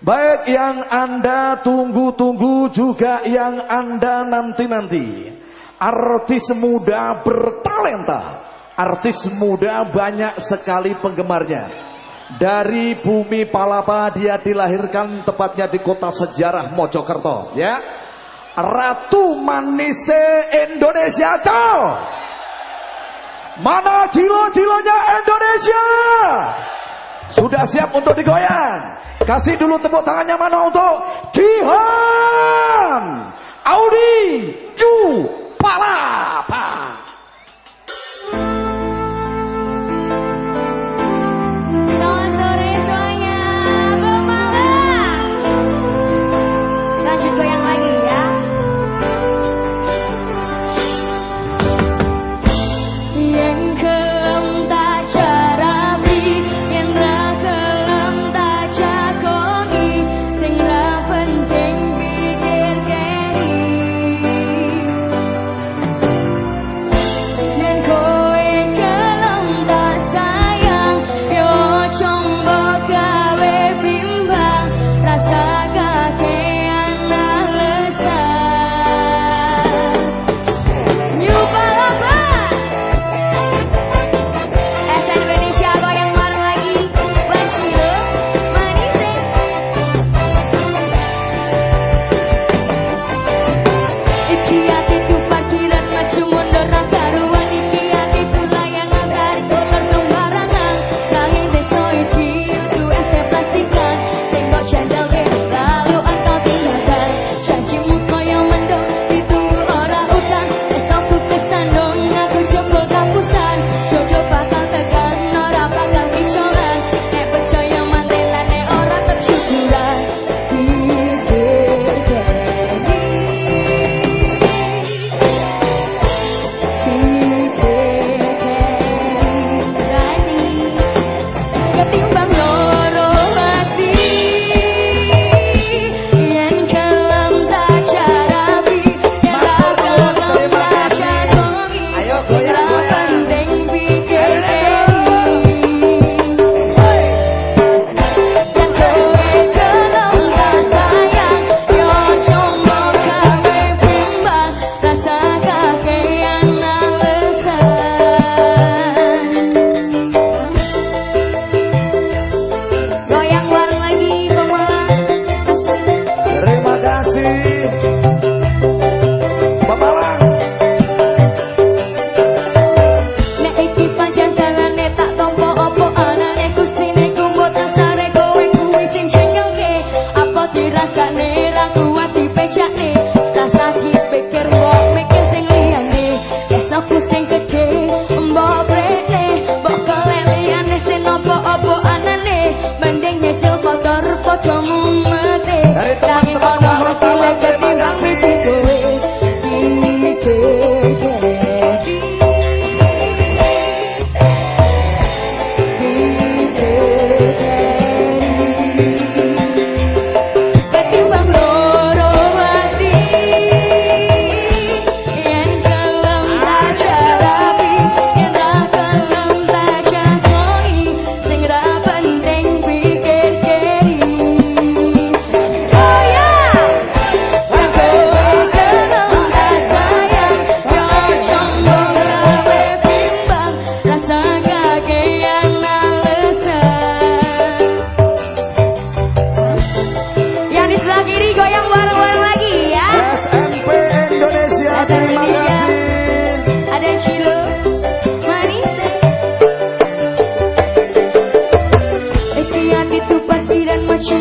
Baik yang Anda tunggu-tunggu juga yang Anda nanti-nanti. Artis muda bertalenta. Artis muda banyak sekali penggemarnya. Dari bumi Palapa dia dilahirkan tepatnya di kota sejarah Mojokerto, ya. Ratu Manise Indonesia, ciao. Mana cilo-cilonya Indonesia? Sudah siap untuk digoyang? Kasih dulu tepuk tangannya mana untuk Jihan Goyang bareng-bareng lagi ya. SMP Indonesia. Ada Manis. Ya. Itu parkiran macam